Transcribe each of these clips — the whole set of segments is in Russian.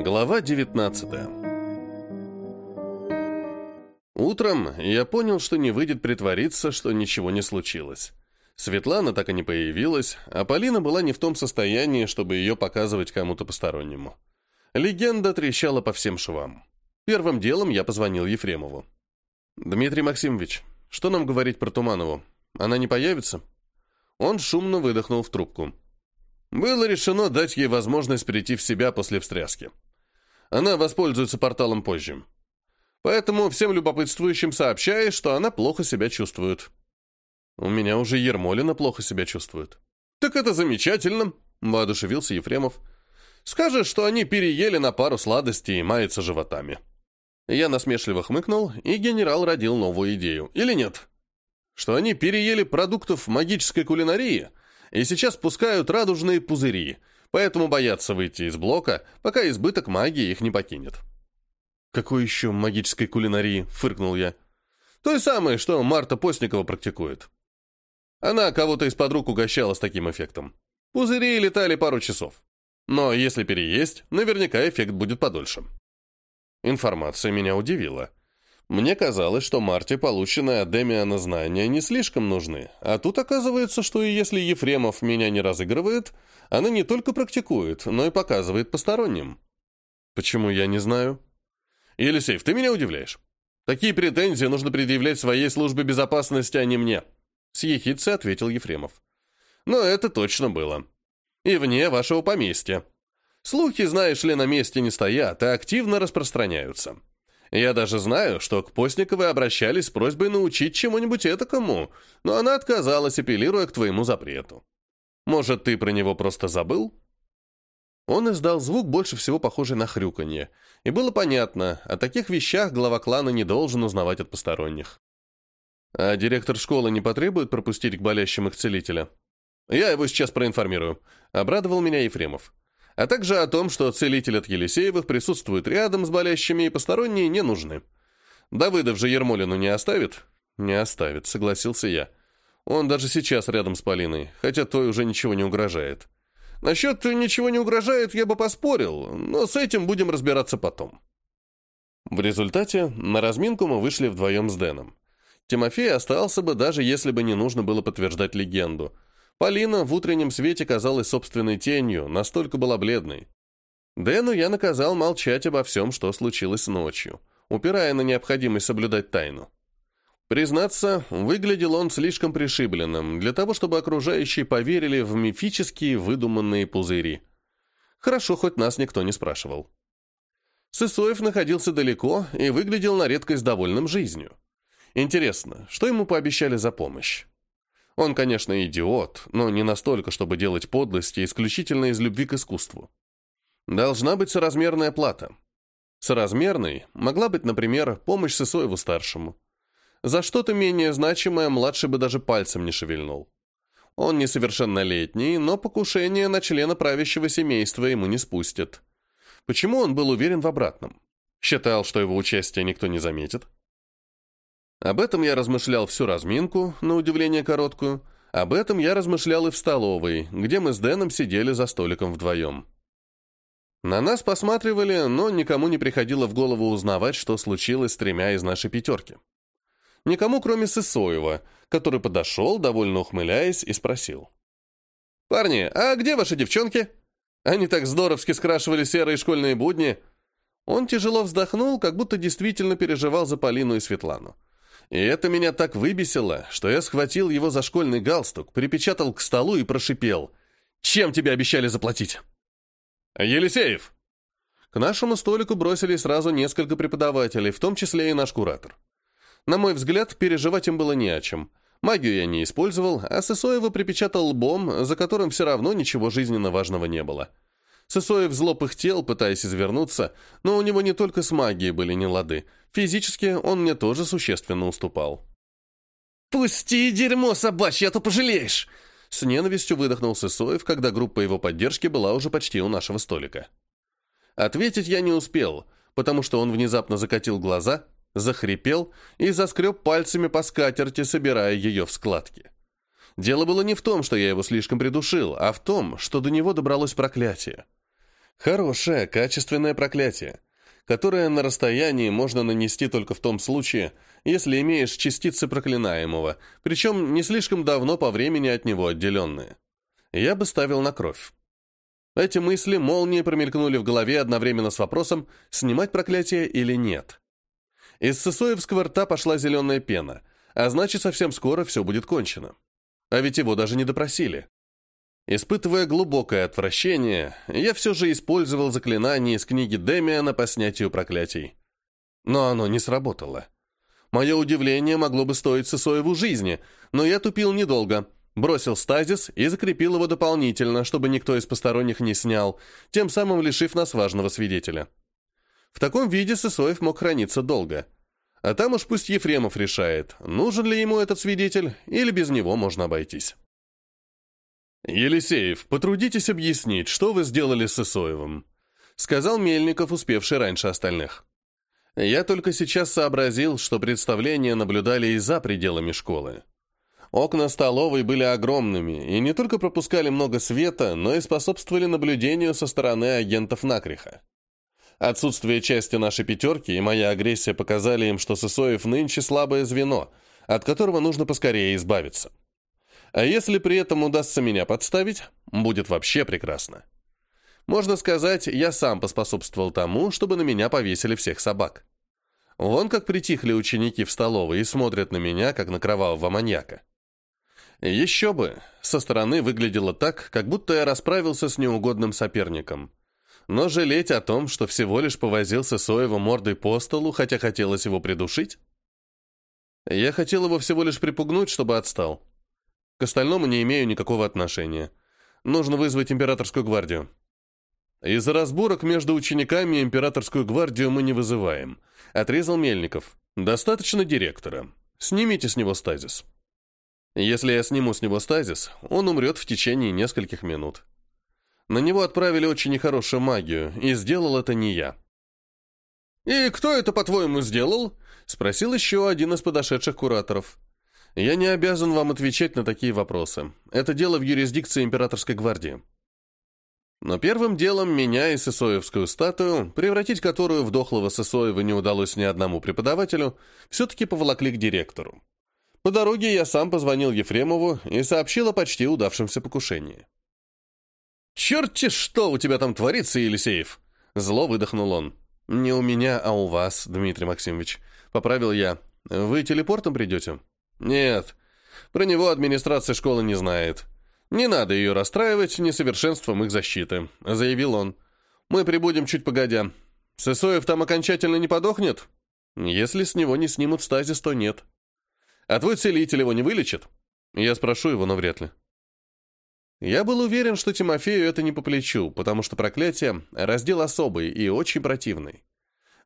Глава 19 Утром я понял, что не выйдет притвориться, что ничего не случилось. Светлана так и не появилась, а Полина была не в том состоянии, чтобы ее показывать кому-то постороннему. Легенда трещала по всем швам. Первым делом я позвонил Ефремову. «Дмитрий Максимович, что нам говорить про Туманову? Она не появится?» Он шумно выдохнул в трубку. Было решено дать ей возможность прийти в себя после встряски. Она воспользуется порталом позже. Поэтому всем любопытствующим сообщаю, что она плохо себя чувствует. У меня уже Ермолина плохо себя чувствует. Так это замечательно, воодушевился Ефремов. Скажешь, что они переели на пару сладостей и маются животами. Я насмешливо хмыкнул, и генерал родил новую идею. Или нет? Что они переели продуктов магической кулинарии и сейчас пускают радужные пузыри, поэтому боятся выйти из блока, пока избыток магии их не покинет. «Какой еще магической кулинарии?» — фыркнул я. «Той самой, что Марта Постникова практикует. Она кого-то из-под рук угощала с таким эффектом. Пузыри летали пару часов. Но если переесть, наверняка эффект будет подольше». Информация меня удивила. Мне казалось, что Марте полученные от Демиана знания не слишком нужны, а тут оказывается, что и если Ефремов меня не разыгрывает, она не только практикует, но и показывает посторонним. Почему я не знаю? Елисеев, ты меня удивляешь. Такие претензии нужно предъявлять своей службе безопасности, а не мне. С ехидцей ответил Ефремов. Но это точно было. И вне вашего поместья. Слухи, знаешь ли, на месте не стоят, а активно распространяются. Я даже знаю, что к Постниковой обращались с просьбой научить чему-нибудь этакому, но она отказалась, апеллируя к твоему запрету. Может, ты про него просто забыл?» Он издал звук, больше всего похожий на хрюканье, и было понятно, о таких вещах глава клана не должен узнавать от посторонних. «А директор школы не потребует пропустить к болящим их целителя?» «Я его сейчас проинформирую», — обрадовал меня Ефремов а также о том, что целитель от Елисеевых присутствует рядом с болящими и посторонние не нужны. Давыдов же Ермолину не оставит? Не оставит, согласился я. Он даже сейчас рядом с Полиной, хотя той уже ничего не угрожает. Насчет ничего не угрожает я бы поспорил, но с этим будем разбираться потом. В результате на разминку мы вышли вдвоем с Дэном. Тимофей остался бы, даже если бы не нужно было подтверждать легенду – Полина в утреннем свете казалась собственной тенью, настолько была бледной. Дэну я наказал молчать обо всем, что случилось ночью, упирая на необходимость соблюдать тайну. Признаться, выглядел он слишком пришибленным для того, чтобы окружающие поверили в мифические выдуманные пузыри. Хорошо, хоть нас никто не спрашивал. Сысоев находился далеко и выглядел на редкость довольным жизнью. Интересно, что ему пообещали за помощь? Он, конечно, идиот, но не настолько, чтобы делать подлости исключительно из любви к искусству. Должна быть соразмерная плата. Соразмерной могла быть, например, помощь Сысоеву-старшему. За что-то менее значимое младший бы даже пальцем не шевельнул. Он несовершеннолетний, но покушение на члена правящего семейства ему не спустят. Почему он был уверен в обратном? Считал, что его участие никто не заметит? Об этом я размышлял всю разминку, на удивление короткую. Об этом я размышлял и в столовой, где мы с Дэном сидели за столиком вдвоем. На нас посматривали, но никому не приходило в голову узнавать, что случилось с тремя из нашей пятерки. Никому, кроме Сысоева, который подошел, довольно ухмыляясь, и спросил. «Парни, а где ваши девчонки? Они так здоровски скрашивали серые школьные будни». Он тяжело вздохнул, как будто действительно переживал за Полину и Светлану. И это меня так выбесило, что я схватил его за школьный галстук, припечатал к столу и прошипел. «Чем тебе обещали заплатить?» «Елисеев!» К нашему столику бросились сразу несколько преподавателей, в том числе и наш куратор. На мой взгляд, переживать им было не о чем. Магию я не использовал, а Сысоева припечатал лбом, за которым все равно ничего жизненно важного не было. Сысоев зло пыхтел, пытаясь извернуться, но у него не только с магией были нелады. Физически он мне тоже существенно уступал. «Пусти, дерьмо собачье, а то пожалеешь!» С ненавистью выдохнул Сысоев, когда группа его поддержки была уже почти у нашего столика. Ответить я не успел, потому что он внезапно закатил глаза, захрипел и заскреб пальцами по скатерти, собирая ее в складки. Дело было не в том, что я его слишком придушил, а в том, что до него добралось проклятие. Хорошее, качественное проклятие, которое на расстоянии можно нанести только в том случае, если имеешь частицы проклинаемого, причем не слишком давно по времени от него отделенные. Я бы ставил на кровь. Эти мысли молнией промелькнули в голове одновременно с вопросом, снимать проклятие или нет. Из сысоевского рта пошла зеленая пена, а значит, совсем скоро все будет кончено. А ведь его даже не допросили. Испытывая глубокое отвращение, я все же использовал заклинание из книги Демиана по снятию проклятий. Но оно не сработало. Мое удивление могло бы стоить Сысоеву жизни, но я тупил недолго — бросил стазис и закрепил его дополнительно, чтобы никто из посторонних не снял, тем самым лишив нас важного свидетеля. В таком виде Сысоев мог храниться долго. А там уж пусть Ефремов решает, нужен ли ему этот свидетель, или без него можно обойтись. «Елисеев, потрудитесь объяснить, что вы сделали с Сысоевым», сказал Мельников, успевший раньше остальных. Я только сейчас сообразил, что представления наблюдали и за пределами школы. Окна столовой были огромными и не только пропускали много света, но и способствовали наблюдению со стороны агентов Накриха. Отсутствие части нашей пятерки и моя агрессия показали им, что Сысоев нынче слабое звено, от которого нужно поскорее избавиться. А если при этом удастся меня подставить, будет вообще прекрасно. Можно сказать, я сам поспособствовал тому, чтобы на меня повесили всех собак. Вон как притихли ученики в столовой и смотрят на меня, как на кровавого маньяка. Еще бы, со стороны выглядело так, как будто я расправился с неугодным соперником. Но жалеть о том, что всего лишь повозился Соева мордой по столу, хотя хотелось его придушить? Я хотел его всего лишь припугнуть, чтобы отстал. К остальному не имею никакого отношения. Нужно вызвать императорскую гвардию. Из-за разборок между учениками императорскую гвардию мы не вызываем. Отрезал Мельников. Достаточно директора. Снимите с него стазис. Если я сниму с него стазис, он умрет в течение нескольких минут. На него отправили очень нехорошую магию, и сделал это не я. «И кто это, по-твоему, сделал?» — спросил еще один из подошедших кураторов. «Я не обязан вам отвечать на такие вопросы. Это дело в юрисдикции императорской гвардии». Но первым делом меня и Сысоевскую статую, превратить которую в дохлого Сысоева не удалось ни одному преподавателю, все-таки поволокли к директору. По дороге я сам позвонил Ефремову и сообщил о почти удавшемся покушении. «Черт-те, что у тебя там творится, Елисеев!» Зло выдохнул он. «Не у меня, а у вас, Дмитрий Максимович», — поправил я. «Вы телепортом придете?» «Нет. Про него администрация школы не знает. Не надо ее расстраивать несовершенством их защиты», — заявил он. «Мы прибудем чуть погодя. Сысоев там окончательно не подохнет?» «Если с него не снимут стазис, то нет». А твой целитель его не вылечит? Я спрошу его, но вряд ли. Я был уверен, что Тимофею это не по плечу, потому что проклятие — раздел особый и очень противный.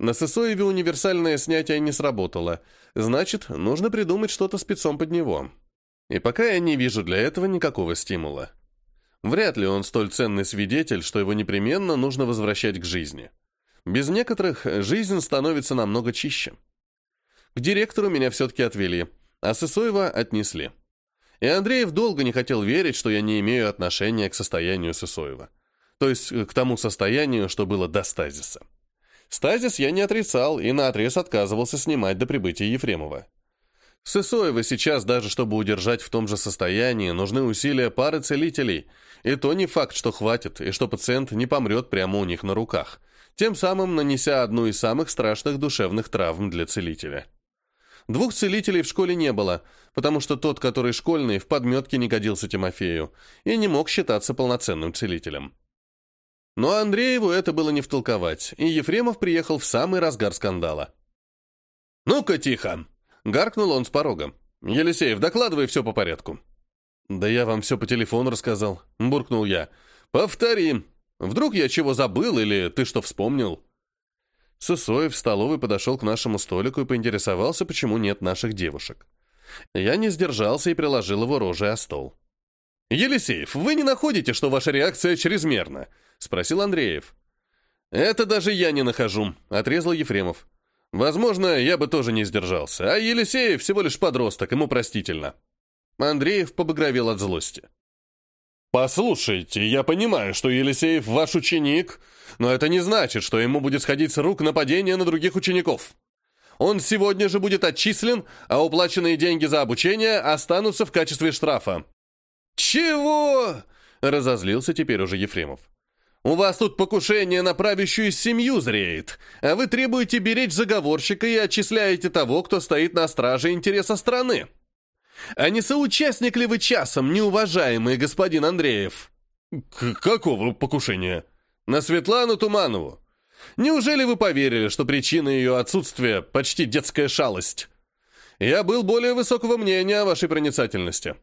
На Сысоеве универсальное снятие не сработало, значит, нужно придумать что-то спецом под него. И пока я не вижу для этого никакого стимула. Вряд ли он столь ценный свидетель, что его непременно нужно возвращать к жизни. Без некоторых жизнь становится намного чище. К директору меня все-таки отвели — а Сысоева отнесли. И Андреев долго не хотел верить, что я не имею отношения к состоянию Сысоева. То есть к тому состоянию, что было до стазиса. Стазис я не отрицал и наотрез отказывался снимать до прибытия Ефремова. Сысоева сейчас, даже чтобы удержать в том же состоянии, нужны усилия пары целителей, и то не факт, что хватит, и что пациент не помрет прямо у них на руках, тем самым нанеся одну из самых страшных душевных травм для целителя. Двух целителей в школе не было, потому что тот, который школьный, в подметке не годился Тимофею и не мог считаться полноценным целителем. Но Андрееву это было не втолковать, и Ефремов приехал в самый разгар скандала. «Ну-ка, тихо!» — гаркнул он с порога. «Елисеев, докладывай все по порядку». «Да я вам все по телефону рассказал», — буркнул я. «Повтори. Вдруг я чего забыл или ты что вспомнил?» Сысоев в столовой подошел к нашему столику и поинтересовался, почему нет наших девушек. Я не сдержался и приложил его рожей о стол. «Елисеев, вы не находите, что ваша реакция чрезмерна?» — спросил Андреев. «Это даже я не нахожу», — отрезал Ефремов. «Возможно, я бы тоже не сдержался, а Елисеев всего лишь подросток, ему простительно». Андреев побагровел от злости. «Послушайте, я понимаю, что Елисеев ваш ученик, но это не значит, что ему будет сходить с рук нападение на других учеников. Он сегодня же будет отчислен, а уплаченные деньги за обучение останутся в качестве штрафа». «Чего?» — разозлился теперь уже Ефремов. «У вас тут покушение на правящую семью зреет, а вы требуете беречь заговорщика и отчисляете того, кто стоит на страже интереса страны. А не соучастник ли вы часом, неуважаемый господин Андреев?» К «Какого покушения?» «На Светлану Туманову. Неужели вы поверили, что причина ее отсутствия — почти детская шалость? Я был более высокого мнения о вашей проницательности».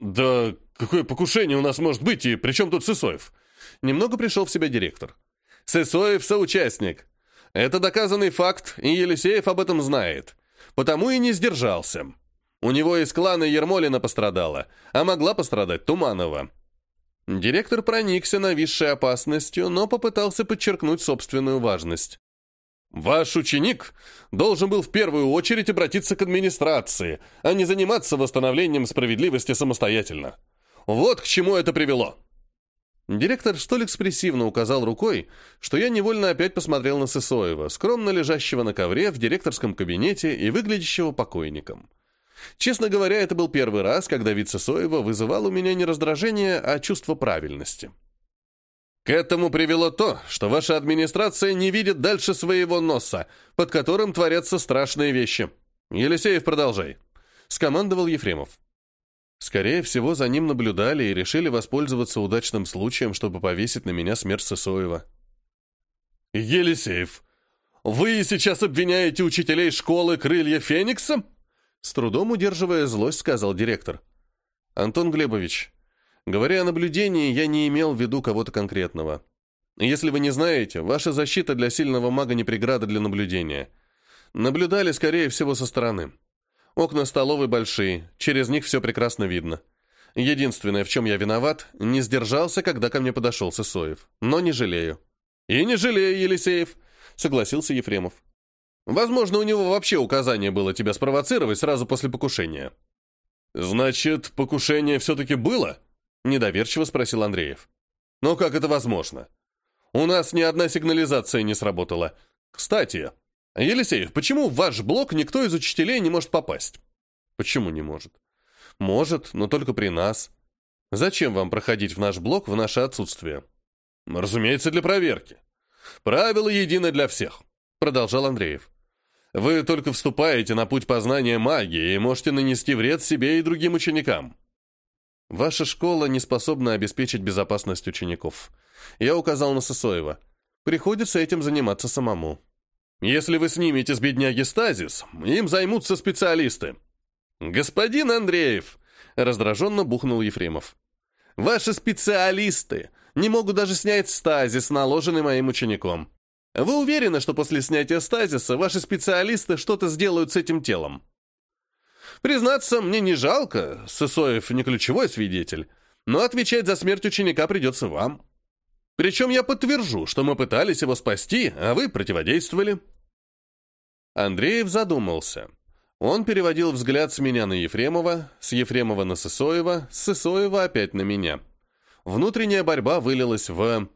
«Да какое покушение у нас может быть, и при чем тут Сысоев?» Немного пришел в себя директор. «Сысоев — соучастник. Это доказанный факт, и Елисеев об этом знает. Потому и не сдержался. У него из клана Ермолина пострадала, а могла пострадать Туманова». Директор проникся нависшей опасностью, но попытался подчеркнуть собственную важность. «Ваш ученик должен был в первую очередь обратиться к администрации, а не заниматься восстановлением справедливости самостоятельно. Вот к чему это привело». Директор столь экспрессивно указал рукой, что я невольно опять посмотрел на Сысоева, скромно лежащего на ковре в директорском кабинете и выглядящего покойником. Честно говоря, это был первый раз, когда вид Сысоева вызывал у меня не раздражение, а чувство правильности. К этому привело то, что ваша администрация не видит дальше своего носа, под которым творятся страшные вещи. Елисеев, продолжай. Скомандовал Ефремов. Скорее всего, за ним наблюдали и решили воспользоваться удачным случаем, чтобы повесить на меня смерть Сысоева. «Елисеев, вы сейчас обвиняете учителей школы «Крылья Феникса»?» С трудом удерживая злость, сказал директор. «Антон Глебович, говоря о наблюдении, я не имел в виду кого-то конкретного. Если вы не знаете, ваша защита для сильного мага не преграда для наблюдения. Наблюдали, скорее всего, со стороны. Окна столовой большие, через них все прекрасно видно. Единственное, в чем я виноват, не сдержался, когда ко мне подошел Сысоев. Но не жалею. И не жалею, Елисеев, согласился Ефремов. Возможно, у него вообще указание было тебя спровоцировать сразу после покушения. Значит, покушение все-таки было? Недоверчиво спросил Андреев. Но как это возможно? У нас ни одна сигнализация не сработала. Кстати, Елисеев, почему в ваш блок никто из учителей не может попасть? Почему не может? Может, но только при нас. Зачем вам проходить в наш блок в наше отсутствие? Разумеется, для проверки. Правило едино для всех, продолжал Андреев. Вы только вступаете на путь познания магии и можете нанести вред себе и другим ученикам. Ваша школа не способна обеспечить безопасность учеников. Я указал на Сосоева. Приходится этим заниматься самому. Если вы снимете с бедняги стазис, им займутся специалисты. Господин Андреев, раздраженно бухнул Ефремов. Ваши специалисты не могут даже снять стазис, наложенный моим учеником. Вы уверены, что после снятия стазиса ваши специалисты что-то сделают с этим телом? Признаться, мне не жалко, Сысоев не ключевой свидетель, но отвечать за смерть ученика придется вам. Причем я подтвержу, что мы пытались его спасти, а вы противодействовали. Андреев задумался. Он переводил взгляд с меня на Ефремова, с Ефремова на Сысоева, с Сысоева опять на меня. Внутренняя борьба вылилась в...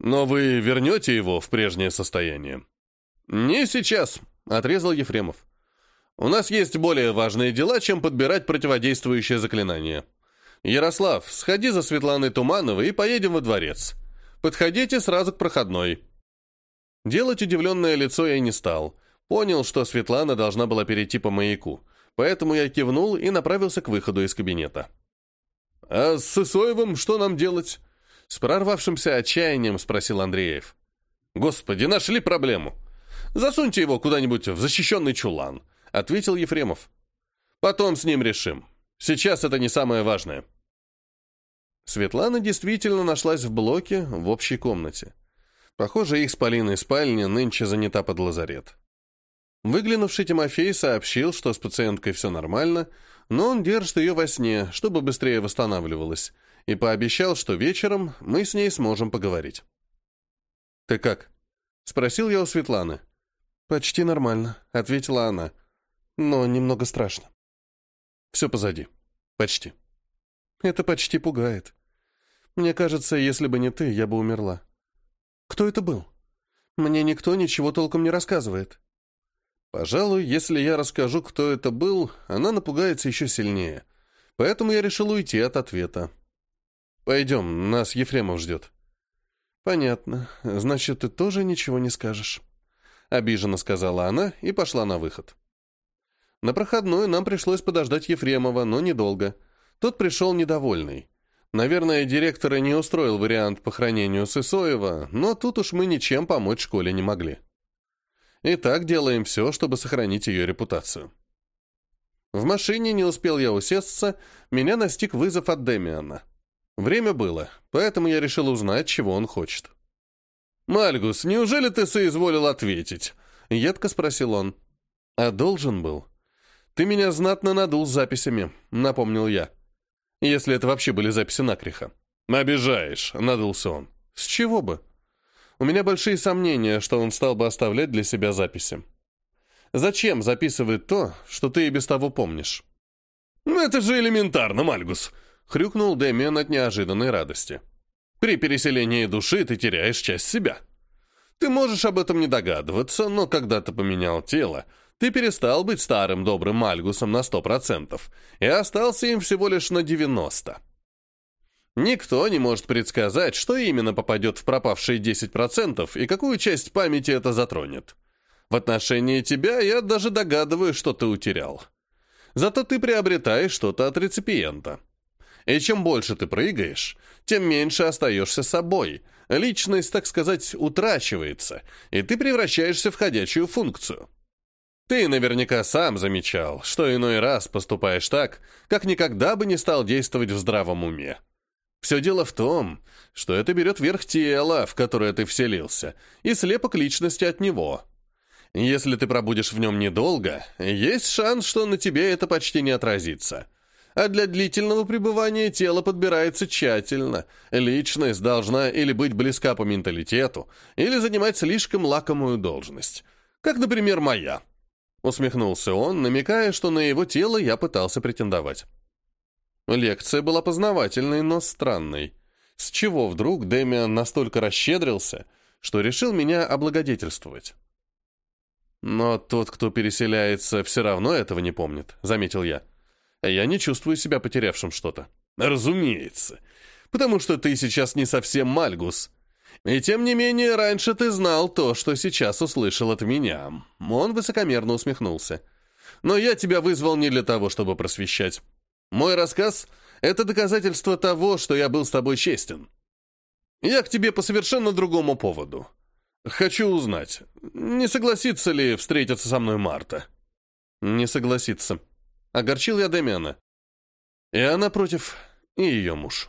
«Но вы вернете его в прежнее состояние?» «Не сейчас», — отрезал Ефремов. «У нас есть более важные дела, чем подбирать противодействующее заклинание. Ярослав, сходи за Светланой Тумановой и поедем во дворец. Подходите сразу к проходной». Делать удивленное лицо я не стал. Понял, что Светлана должна была перейти по маяку, поэтому я кивнул и направился к выходу из кабинета. «А с Сысоевым что нам делать?» С прорвавшимся отчаянием спросил Андреев. «Господи, нашли проблему. Засуньте его куда-нибудь в защищенный чулан», — ответил Ефремов. «Потом с ним решим. Сейчас это не самое важное». Светлана действительно нашлась в блоке в общей комнате. Похоже, их с Полиной спальня нынче занята под лазарет. Выглянувший Тимофей сообщил, что с пациенткой все нормально, но он держит ее во сне, чтобы быстрее восстанавливалась, и пообещал, что вечером мы с ней сможем поговорить. «Ты как?» — спросил я у Светланы. «Почти нормально», — ответила она. «Но немного страшно». «Все позади. Почти». Это почти пугает. Мне кажется, если бы не ты, я бы умерла. Кто это был? Мне никто ничего толком не рассказывает. Пожалуй, если я расскажу, кто это был, она напугается еще сильнее. Поэтому я решил уйти от ответа. «Пойдем, нас Ефремов ждет». «Понятно. Значит, ты тоже ничего не скажешь». Обиженно сказала она и пошла на выход. На проходную нам пришлось подождать Ефремова, но недолго. Тот пришел недовольный. Наверное, директора не устроил вариант по хранению Сысоева, но тут уж мы ничем помочь школе не могли. И так делаем все, чтобы сохранить ее репутацию. В машине не успел я усесться, меня настиг вызов от Демиана. Время было, поэтому я решил узнать, чего он хочет. «Мальгус, неужели ты соизволил ответить?» — едко спросил он. «А должен был. Ты меня знатно надул с записями», — напомнил я. «Если это вообще были записи накриха». «Обижаешь», — надулся он. «С чего бы?» У меня большие сомнения, что он стал бы оставлять для себя записи. Зачем записывать то, что ты и без того помнишь? «Ну это же элементарно, Мальгус!» — хрюкнул Дэмиан от неожиданной радости. «При переселении души ты теряешь часть себя. Ты можешь об этом не догадываться, но когда ты поменял тело, ты перестал быть старым добрым Мальгусом на сто процентов и остался им всего лишь на девяносто. Никто не может предсказать, что именно попадет в пропавшие 10% и какую часть памяти это затронет. В отношении тебя я даже догадываюсь, что ты утерял. Зато ты приобретаешь что-то от реципиента. И чем больше ты прыгаешь, тем меньше остаешься собой. Личность, так сказать, утрачивается, и ты превращаешься в ходячую функцию. Ты наверняка сам замечал, что иной раз поступаешь так, как никогда бы не стал действовать в здравом уме. Все дело в том, что это берет верх тела, в которое ты вселился, и слепок личности от него. Если ты пробудешь в нем недолго, есть шанс, что на тебе это почти не отразится. А для длительного пребывания тело подбирается тщательно. Личность должна или быть близка по менталитету, или занимать слишком лакомую должность. Как, например, моя. Усмехнулся он, намекая, что на его тело я пытался претендовать. Лекция была познавательной, но странной. С чего вдруг Дэмиан настолько расщедрился, что решил меня облагодетельствовать? Но тот, кто переселяется, все равно этого не помнит, заметил я. Я не чувствую себя потерявшим что-то. Разумеется. Потому что ты сейчас не совсем Мальгус. И тем не менее, раньше ты знал то, что сейчас услышал от меня. Он высокомерно усмехнулся. Но я тебя вызвал не для того, чтобы просвещать. Мой рассказ — это доказательство того, что я был с тобой честен. Я к тебе по совершенно другому поводу. Хочу узнать, не согласится ли встретиться со мной Марта?» «Не согласится». Огорчил я Демиана. И она против, и ее муж.